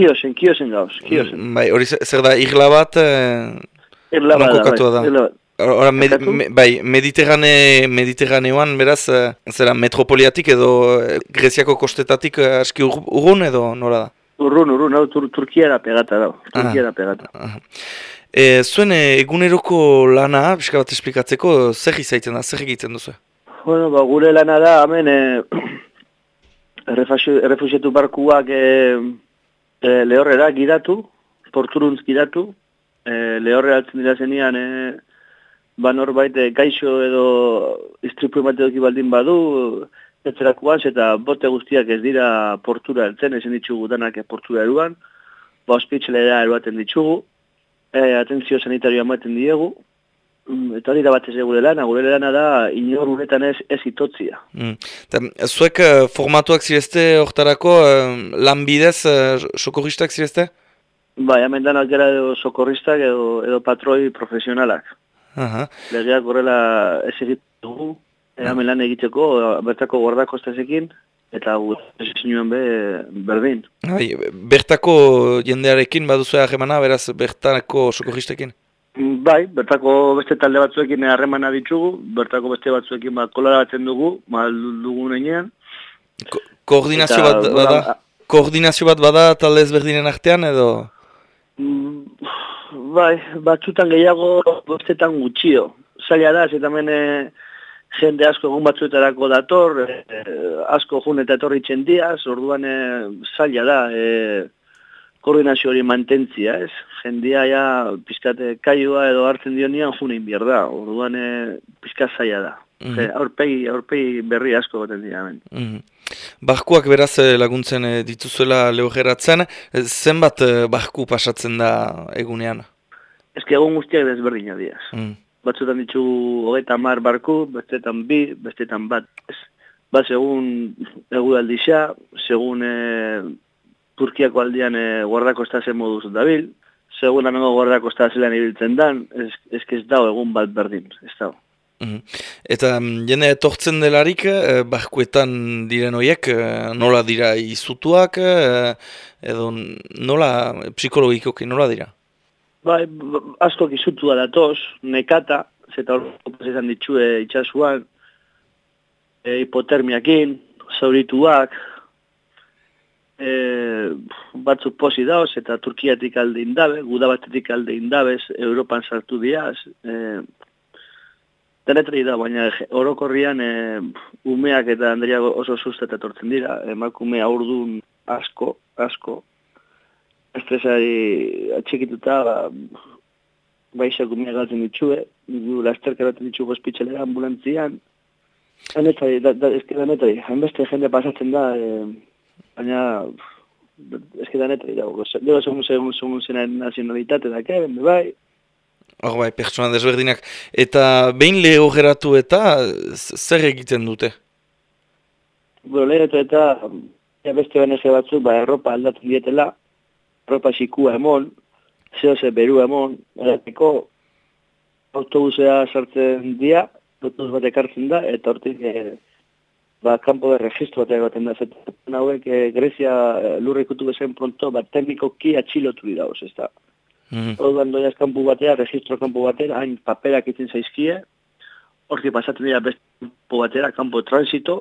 kiosen, kiosen gauz, kiosen. Mm, Bai, hori zer da, irla bat, eh, Irla non da? bai, irla bat. Ora, med, Kokatu? me, bai, Mediterrane, Mediterraneoan, beraz, eh, zera, metropoliatik edo eh, Greziako kostetatik eh, aski ur- urrun edo nola da? Urrun, urrun, hau tur, Turkiara pegata da, Turkiara pegata. Aha. E, zuen eguneroko lana, pixka bat esplikatzeko, zer izaiten da, zer egiten duzu? Bueno, ba, gure lana da, hemen, e, errefusiatu barkuak e, e, lehorrera gidatu, porturuntz gidatu, e, lehorre altzen dira zenian, e, ba norbait e, gaixo edo istripu emateoki baldin badu, etzerakuaz eta bote guztiak ez dira portura altzen, ezen ditugu danak portura eruan, ba ospitzelera eruaten ditugu, e, atentzio sanitarioa ematen diegu, eta hori da batez gure lana, gure lana da inor uretan ez, ez itotzia. Mm. Ta, zuek eh, formatuak zirezte hortarako, eh, lanbidez, eh, sokorristak zirezte? Bai, hemen danak gara edo sokorristak edo, edo patroi profesionalak. Aha. Legeak horrela ez egiten dugu, e, hemen lan egiteko, bertako guardakostazekin, eta gure be berdin. Bai, bertako jendearekin baduzu harremana, beraz bertako sokorristekin? Bai, bertako beste talde batzuekin harremana ditugu, bertako beste batzuekin ba, kolaratzen dugu, mal dugun enean. Ko koordinazio Eta, bat bueno, bada? Koordinazio bat bada talde ezberdinen artean edo? Mm, Bai, batzutan gehiago, bestetan gutxio. Zaila da, ez hemen e, jende asko egun batzuetarako dator, e, asko jun eta etorri txendiaz, orduan e, zaila da, e, koordinazio hori mantentzia, ez? Jendia ja pizkate kaioa edo hartzen dionian junein behar da, orduan e, pizkat zaila da. Mhm. Je, aurpegi, aurpegi berri asko goten dira hemen. Mhm. Barkuak beraz eh, laguntzen eh, dituzuela lehogeratzen, eh, zenbat eh, barku pasatzen da egunean? Ez que egun guztiak desberdinak diaz. Mm. batzutan ditugu hogeita mar barku, bestetan bi, bestetan bat. Ez. Ba, segun egudaldixa, segun e, Turkiako aldian e, guardako estazen moduz dabil, segun amengo guardako estazelan ibiltzen dan, ez, ez, ez dago egun bat berdin, ez dago. Mhm. Eta mm, jende etortzen delarik, eh, barkuetan diren horiek, eh, nola dira izutuak, eh, edo nola psikologikoki nola dira? Bai, b- asko izutua datoz, nekata, zeta hor izan ditxue itxasuan, e, hipotermiakin, zaurituak, e, batzuk posi dauz, eta Turkiatik alde indabe, gudabatetik alde indabez, Europan sartu diaz, e, denetri da, baina orokorrian e, umeak eta Andrea oso susteta etortzen dira, emakume aurdun asko, asko, estresari atxikituta, ba, baixak umeak galtzen ditxue, gu lasterka eraten ditxu hospitzelera ambulantzian, Hanetari, da, da, hainbeste jende pasatzen da, e, baina, eske danetari da, gero segun, segun, segun zena nazionalitate da, ke, bende bai, Hor bai, pertsona desberdinak. Eta behin lehogeratu eta z- zer egiten dute? Bueno, lehenetu eta ja beste BNG batzuk, ba, erropa aldatzen dietela, erropa xikua emon, zehose beru emon, erateko autobusea sartzen dia, autobus bat ekartzen da, eta hortik e, ba, kanpo de registro bat egoten da, zetan hauek e, Grezia e, lurra ikutu bezen pronto, ba, teknikoki atxilotu dira, oz, ez da. Mhm. Orduan doiaz kanpu batera, registro kanpu batera, hain paperak itzen zaizkie, hortik pasatzen dira beste kanpo batera, kanpo transito,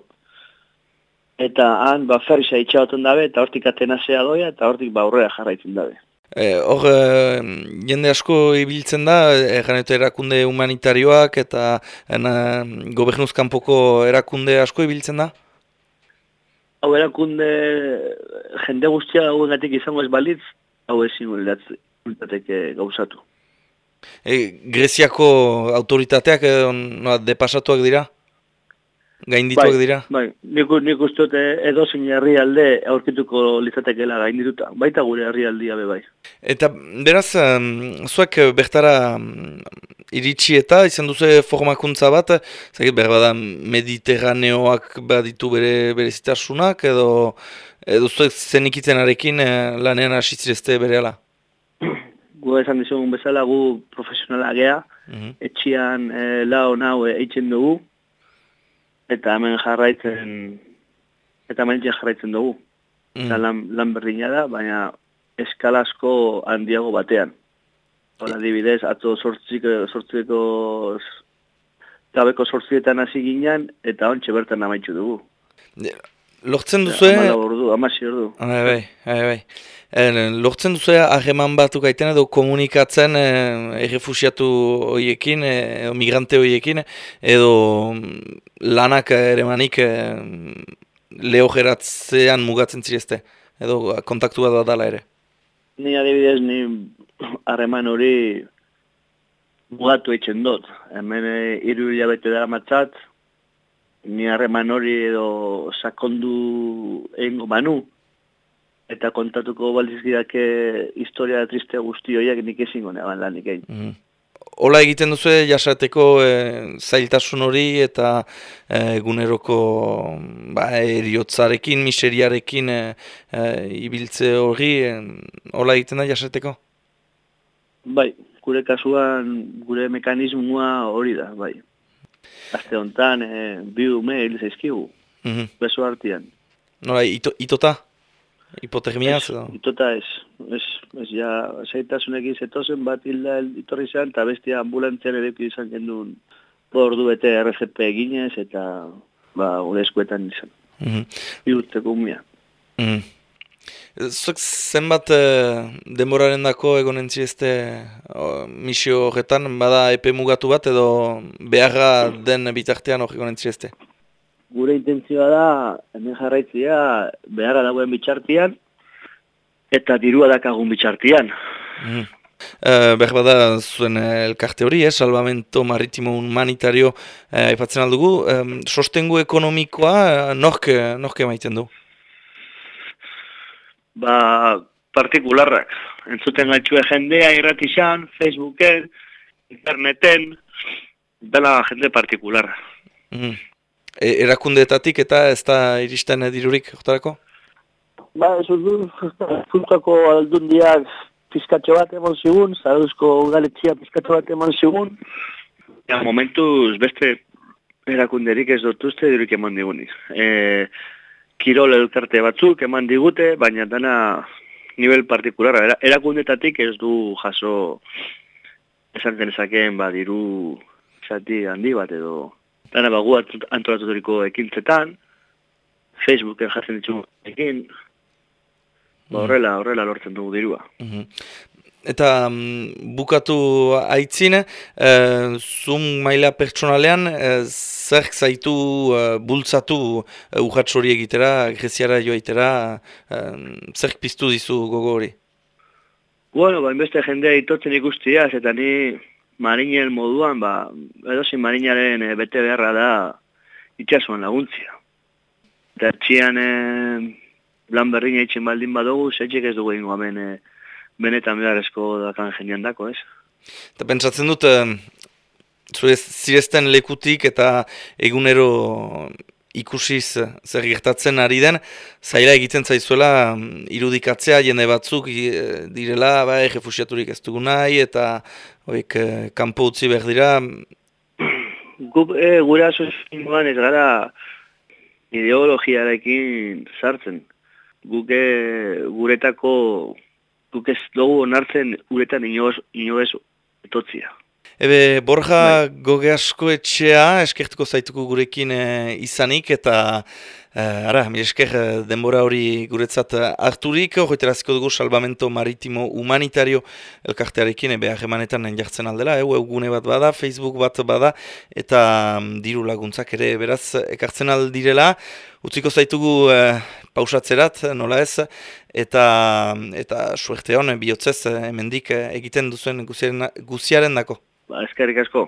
eta han ba ferisa itxagoten dabe, eta hortik atenazea doia, eta hortik ba aurrera jarraitzen dabe. E, hor, e, jende asko ibiltzen da, erranetu erakunde humanitarioak eta ena, gobernuz kanpoko erakunde asko ibiltzen da? Hau erakunde jende guztia hauengatik izango ez balitz, hau ezin litzateke gauzatu. E, Greziako autoritateak e, noa, depasatuak dira? Gaindituak dira? Bai, nik, nik uste dut edozein herrialde aurkituko litzatekeela gaindituta, baita gure herrialdia be bai. Eta beraz, um, zuek bertara um, iritsi eta izan duzu formakuntza bat, zakit behar bada mediterraneoak baditu bere berezitasunak edo edo zuek zenikitzenarekin eh, lanean hasi zirezte berehala? Gu esan dizugun bezala gu profesionala gea, Mhm. etxian e, lau nau e, eitzen dugu, eta hemen jarraitzen, eta hemen jarraitzen dugu. Eta Mhm. lan, lan berdina da, baina eskalasko handiago batean. Hora, adibidez, atzo sortziko, sortziko gabeko sortzietan hasi ginen, eta ontsa bertan amaitzu dugu. Lortzen duzu... Amala ordu, amasi ordu. Bai, bai, bai, bai. lortzen duzu ahreman batu gaiten edo komunikatzen eh, errefusiatu hoiekin, edo migrante hoiekin, edo mm, lanak ere manik eh, leho geratzean mugatzen zirezte, edo kontaktu bat dala ere. Ni adibidez, ni harreman hori mugatu eitzen dut. Hemen eh, iru hilabete dara matzat, ni harreman hori edo sakondu egingo manu, eta kontatuko baldizkidak historia triste guzti horiek nik ezingo neban lan egin. Mm Ola egiten duzu jasateko e, zailtasun hori eta e, eguneroko ba, eriotzarekin, miseriarekin e, ibiltze hori, e, ola egiten da jasateko? Bai, gure kasuan, gure mekanismoa hori da, bai. Azte honetan, e, bi ume hil zaizkigu, mm -hmm. beso hartian. Nola, ito, itota? Hipotermia? Ez, itota ez. Ez, ez ja, zaitasunek izetozen bat hilda itorri zen, eta bestia ambulantzian ere izan gendun ordu bete RCP eginez, eta ba, gure eskuetan izan. Mm -hmm. Iurteko umia. Mm -hmm. Zuek zenbat eh, demoraren dako egonen zizte misio horretan, bada epe mugatu bat edo beharra den bitartean hori egonen zizte? Gure intentzioa da, hemen jarraitzia, beharra dagoen bitxartian, eta dirua dakagun bitxartian. Mm. Uh, behar bada zuen elkarte hori, eh, salvamento maritimo humanitario eh, aipatzen aldugu, um, sostengu ekonomikoa nork, nork emaiten du? Ba, partikularrak. Entzuten gaitxue jendea irratixan, Facebooken, interneten, dela jende partikularra. Mm. E, erakundeetatik eta ez da iristen dirurik, jotarako? Ba, ez du, puntako aldun diak pizkatxo bat emon zigun, zaruzko galetzia pizkatxo bat emon zigun. Ja, momentuz beste erakunderik ez dutuzte dirurik emon digunik. E, kirol elkarte batzuk eman digute, baina dana nivel partikularra. Erakundetatik ez du jaso esan denezakeen badiru zati handi bat edo dana bagu antolatuturiko ekintzetan, Facebooken jatzen ditu ekin, ba, horrela, horrela lortzen dugu dirua. Mhm. Eta um, bukatu aitzin, uh, zum maila pertsonalean, uh, zer zaitu uh, bultzatu uh, urratxori egitera, greziara joaitera, uh, zer piztu dizu gogo hori? Bueno, ba, inbeste jendea itotzen ikustia, eta ni marinen moduan, ba, edozin marinaren bete beharra da itxasuan laguntzia. Eta txian eh, lan berrin eitzen baldin badugu, zetxek ez dugu ingo hemen benetan beharrezko dakan jenian dako, ez? Eta pentsatzen dut, zure zirezten lekutik eta egunero ikusiz zer gertatzen ari den, zaila egiten zaizuela irudikatzea jende batzuk direla, bai, refusiaturik ez dugu nahi, eta oik, kanpo utzi behar dira. Gup, e, gure asozinduan ez gara ideologiarekin sartzen. Guke guretako guk ez dugu onartzen uretan inoz, inoz etotzia. Ebe, Borja bai. goge asko etxea, eskertuko zaituko gurekin eh, izanik, eta eh, ara, mi esker eh, denbora hori guretzat harturik, horretaraziko dugu salvamento maritimo humanitario elkartearekin, ebe, ahemanetan jartzen aldela, e, gune bat bada, Facebook bat bada, eta um, diru laguntzak ere, beraz, ekartzen aldirela, utziko zaitugu pausatzerat, nola ez, eta eta suerte hon, bihotzez, hemendik egiten duzuen guziaren, guziaren dako. Ba, eskerrik asko.